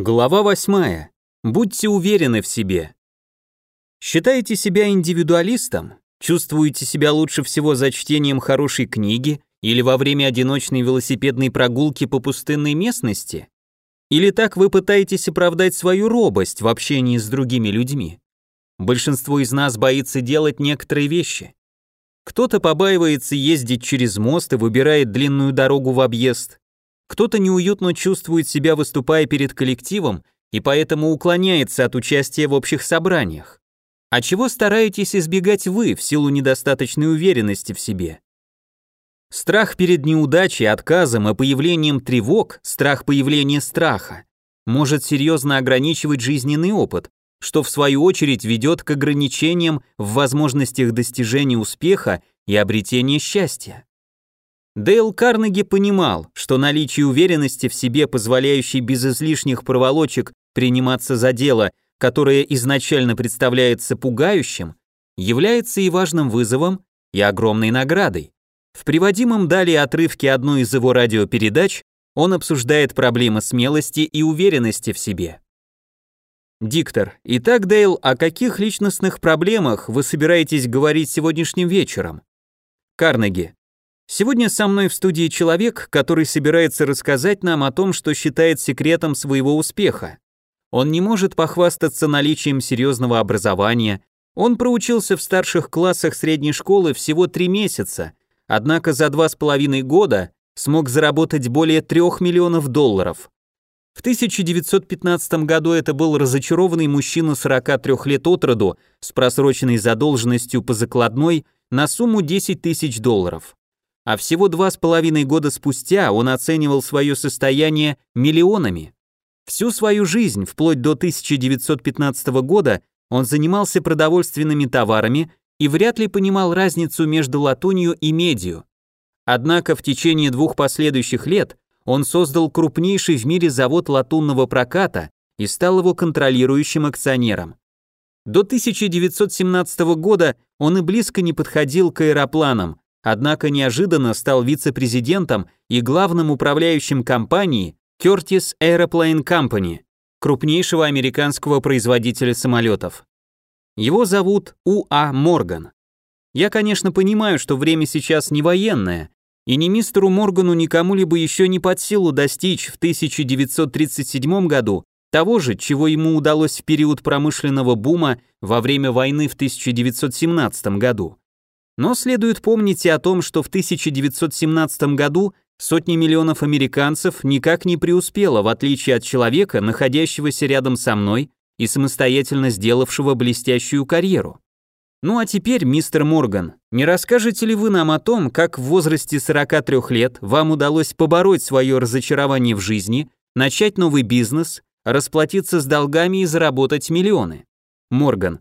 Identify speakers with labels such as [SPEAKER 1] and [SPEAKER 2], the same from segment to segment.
[SPEAKER 1] Глава 8. Будьте уверены в себе. Считаете себя индивидуалистом? Чувствуете себя лучше всего за чтением хорошей книги или во время одиночной велосипедной прогулки по пустынной местности? Или так вы пытаетесь оправдать свою робость в общении с другими людьми? Большинство из нас боится делать некоторые вещи. Кто-то побаивается ездить через мост и выбирает длинную дорогу в объезд, кто-то неуютно чувствует себя, выступая перед коллективом, и поэтому уклоняется от участия в общих собраниях. А чего стараетесь избегать вы в силу недостаточной уверенности в себе? Страх перед неудачей, отказом и появлением тревог, страх появления страха, может серьезно ограничивать жизненный опыт, что в свою очередь ведет к ограничениям в возможностях достижения успеха и обретения счастья. Дейл Карнеги понимал, что наличие уверенности в себе, позволяющей без излишних проволочек приниматься за дело, которое изначально представляется пугающим, является и важным вызовом, и огромной наградой. В приводимом далее отрывке одной из его радиопередач он обсуждает проблемы смелости и уверенности в себе. Диктор, итак, Дейл, о каких личностных проблемах вы собираетесь говорить сегодняшним вечером? Карнеги, Сегодня со мной в студии человек, который собирается рассказать нам о том, что считает секретом своего успеха. Он не может похвастаться наличием серьезного образования, он проучился в старших классах средней школы всего три месяца, однако за два с половиной года смог заработать более трех миллионов долларов. В 1915 году это был разочарованный мужчина 43 лет от роду с просроченной задолженностью по закладной на сумму 10 тысяч долларов а всего два с половиной года спустя он оценивал свое состояние миллионами. Всю свою жизнь, вплоть до 1915 года, он занимался продовольственными товарами и вряд ли понимал разницу между латунью и медью. Однако в течение двух последующих лет он создал крупнейший в мире завод латунного проката и стал его контролирующим акционером. До 1917 года он и близко не подходил к аэропланам, однако неожиданно стал вице-президентом и главным управляющим компании Curtis Aeroplane Company, крупнейшего американского производителя самолетов. Его зовут У.А. Морган. Я, конечно, понимаю, что время сейчас не военное, и ни мистеру Моргану, ни кому-либо еще не под силу достичь в 1937 году того же, чего ему удалось в период промышленного бума во время войны в 1917 году. Но следует помнить и о том, что в 1917 году сотни миллионов американцев никак не преуспело, в отличие от человека, находящегося рядом со мной и самостоятельно сделавшего блестящую карьеру. Ну а теперь, мистер Морган, не расскажете ли вы нам о том, как в возрасте 43 лет вам удалось побороть свое разочарование в жизни, начать новый бизнес, расплатиться с долгами и заработать миллионы? Морган,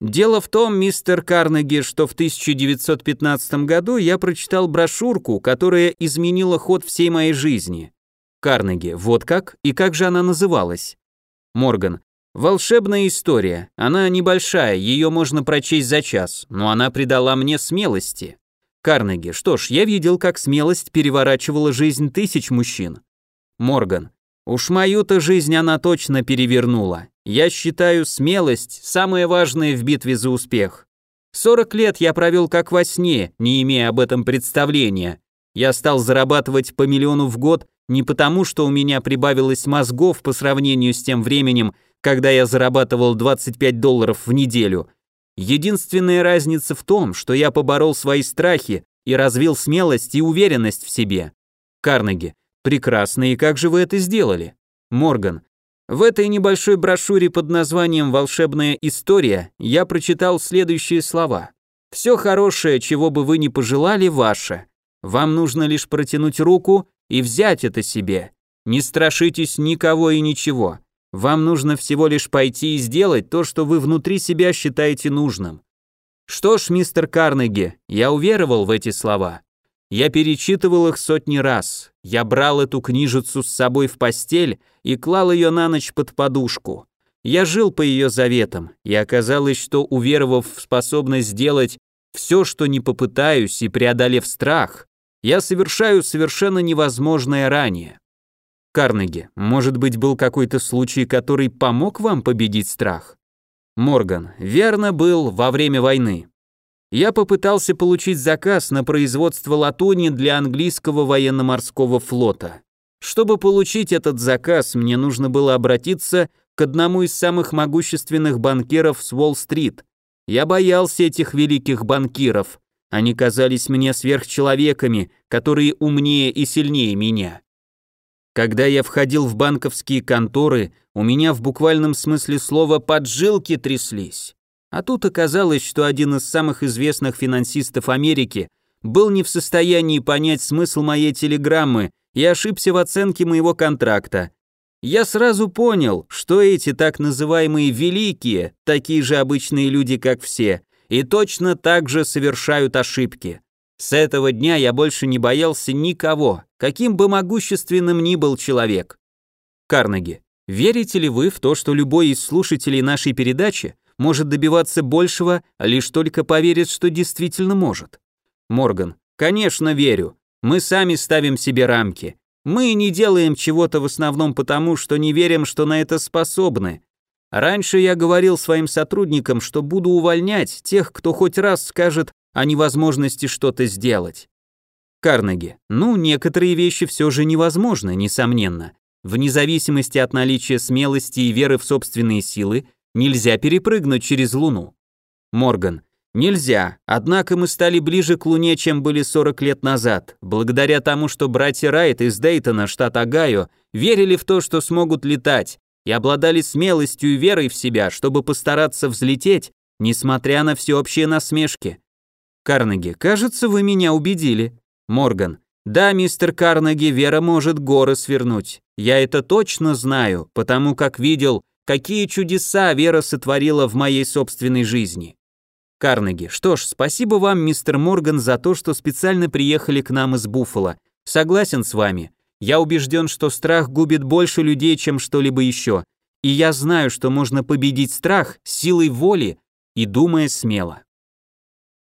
[SPEAKER 1] Дело в том, мистер Карнеги, что в 1915 году я прочитал брошюрку, которая изменила ход всей моей жизни. Карнеги, вот как? И как же она называлась? Морган, волшебная история. Она небольшая, ее можно прочесть за час, но она придала мне смелости. Карнеги, что ж, я видел, как смелость переворачивала жизнь тысяч мужчин. Морган, уж мою-то жизнь она точно перевернула. Я считаю смелость самое важное в битве за успех. 40 лет я провел как во сне, не имея об этом представления. Я стал зарабатывать по миллиону в год не потому, что у меня прибавилось мозгов по сравнению с тем временем, когда я зарабатывал 25 долларов в неделю. Единственная разница в том, что я поборол свои страхи и развил смелость и уверенность в себе. Карнеги. Прекрасно, и как же вы это сделали? Морган. В этой небольшой брошюре под названием «Волшебная история» я прочитал следующие слова. «Все хорошее, чего бы вы ни пожелали, ваше. Вам нужно лишь протянуть руку и взять это себе. Не страшитесь никого и ничего. Вам нужно всего лишь пойти и сделать то, что вы внутри себя считаете нужным». Что ж, мистер Карнеги, я уверовал в эти слова. Я перечитывал их сотни раз. Я брал эту книжицу с собой в постель и клал ее на ночь под подушку. Я жил по ее заветам, и оказалось, что, уверовав в способность сделать все, что не попытаюсь, и преодолев страх, я совершаю совершенно невозможное ранее. Карнеги, может быть, был какой-то случай, который помог вам победить страх? Морган, верно, был во время войны. Я попытался получить заказ на производство латуни для английского военно-морского флота. Чтобы получить этот заказ, мне нужно было обратиться к одному из самых могущественных банкиров с Уолл-стрит. Я боялся этих великих банкиров. Они казались мне сверхчеловеками, которые умнее и сильнее меня. Когда я входил в банковские конторы, у меня в буквальном смысле слова поджилки тряслись. А тут оказалось, что один из самых известных финансистов Америки был не в состоянии понять смысл моей телеграммы и ошибся в оценке моего контракта. Я сразу понял, что эти так называемые «великие» такие же обычные люди, как все, и точно так же совершают ошибки. С этого дня я больше не боялся никого, каким бы могущественным ни был человек. Карнеги, верите ли вы в то, что любой из слушателей нашей передачи может добиваться большего, лишь только поверит, что действительно может? Морган, конечно, верю. Мы сами ставим себе рамки. Мы не делаем чего-то в основном потому, что не верим, что на это способны. Раньше я говорил своим сотрудникам, что буду увольнять тех, кто хоть раз скажет о невозможности что-то сделать. Карнеги. Ну, некоторые вещи все же невозможны, несомненно. Вне зависимости от наличия смелости и веры в собственные силы, нельзя перепрыгнуть через Луну. Морган. Нельзя, однако мы стали ближе к Луне, чем были 40 лет назад, благодаря тому, что братья Райт из Дейтона, штат Огайо, верили в то, что смогут летать, и обладали смелостью и верой в себя, чтобы постараться взлететь, несмотря на всеобщие насмешки. Карнеги, кажется, вы меня убедили. Морган, да, мистер Карнеги, вера может горы свернуть. Я это точно знаю, потому как видел, какие чудеса вера сотворила в моей собственной жизни. Карнеги, что ж, спасибо вам, мистер Морган, за то, что специально приехали к нам из Буффало. Согласен с вами. Я убежден, что страх губит больше людей, чем что-либо еще. И я знаю, что можно победить страх силой воли и думая смело.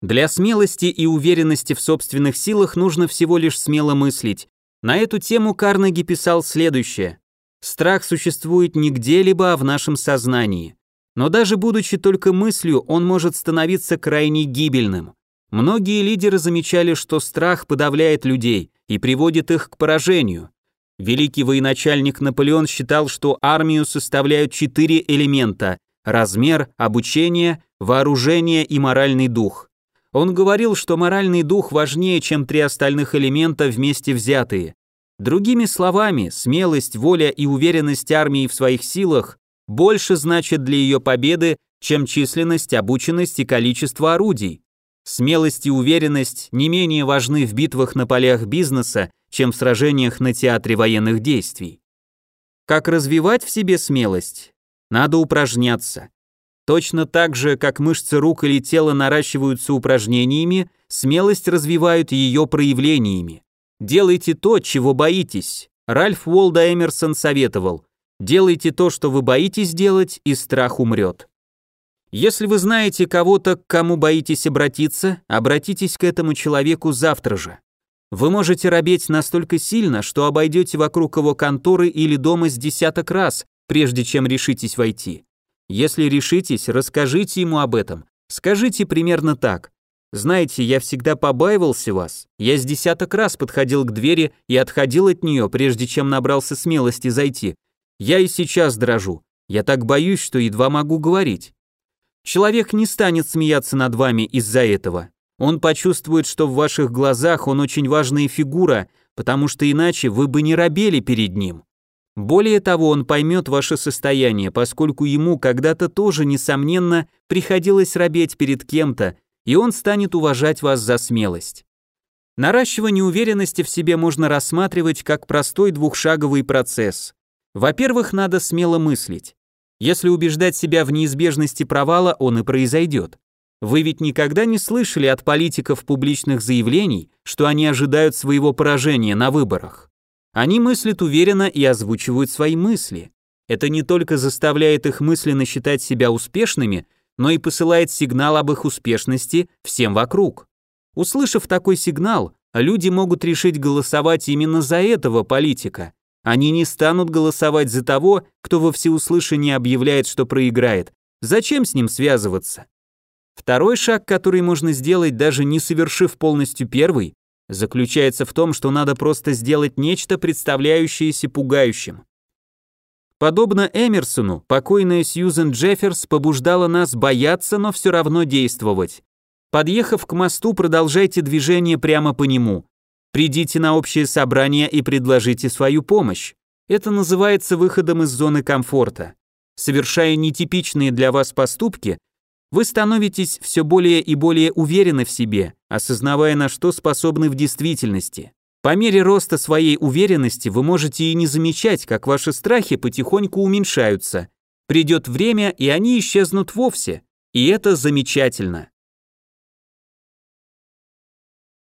[SPEAKER 1] Для смелости и уверенности в собственных силах нужно всего лишь смело мыслить. На эту тему Карнеги писал следующее. Страх существует не где-либо, а в нашем сознании. Но даже будучи только мыслью, он может становиться крайне гибельным. Многие лидеры замечали, что страх подавляет людей и приводит их к поражению. Великий военачальник Наполеон считал, что армию составляют четыре элемента – размер, обучение, вооружение и моральный дух. Он говорил, что моральный дух важнее, чем три остальных элемента вместе взятые. Другими словами, смелость, воля и уверенность армии в своих силах больше значат для ее победы, чем численность, обученность и количество орудий. Смелость и уверенность не менее важны в битвах на полях бизнеса, чем в сражениях на театре военных действий. Как развивать в себе смелость? Надо упражняться. Точно так же, как мышцы рук или тела наращиваются упражнениями, смелость развивают ее проявлениями. Делайте то, чего боитесь. Ральф Уолда Эмерсон советовал. Делайте то, что вы боитесь делать, и страх умрет. Если вы знаете кого-то, к кому боитесь обратиться, обратитесь к этому человеку завтра же. Вы можете робеть настолько сильно, что обойдете вокруг его конторы или дома с десяток раз, прежде чем решитесь войти. Если решитесь, расскажите ему об этом. Скажите примерно так. Знаете, я всегда побаивался вас. Я с десяток раз подходил к двери и отходил от нее, прежде чем набрался смелости зайти. Я и сейчас дрожу. Я так боюсь, что едва могу говорить. Человек не станет смеяться над вами из-за этого. Он почувствует, что в ваших глазах он очень важная фигура, потому что иначе вы бы не робели перед ним. Более того, он поймет ваше состояние, поскольку ему когда-то тоже, несомненно, приходилось робеть перед кем-то, и он станет уважать вас за смелость. Наращивание уверенности в себе можно рассматривать как простой двухшаговый процесс. Во-первых, надо смело мыслить. Если убеждать себя в неизбежности провала, он и произойдет. Вы ведь никогда не слышали от политиков публичных заявлений, что они ожидают своего поражения на выборах. Они мыслят уверенно и озвучивают свои мысли. Это не только заставляет их мысленно считать себя успешными, но и посылает сигнал об их успешности всем вокруг. Услышав такой сигнал, люди могут решить голосовать именно за этого политика. Они не станут голосовать за того, кто во всеуслышание объявляет, что проиграет. Зачем с ним связываться? Второй шаг, который можно сделать, даже не совершив полностью первый, заключается в том, что надо просто сделать нечто, представляющееся пугающим. Подобно Эмерсону, покойная Сьюзен Джефферс побуждала нас бояться, но все равно действовать. Подъехав к мосту, продолжайте движение прямо по нему. Придите на общее собрание и предложите свою помощь. Это называется выходом из зоны комфорта. Совершая нетипичные для вас поступки, вы становитесь все более и более уверены в себе, осознавая, на что способны в действительности. По мере роста своей уверенности вы можете и не замечать, как ваши страхи потихоньку уменьшаются. Придет время, и они исчезнут вовсе. И это замечательно.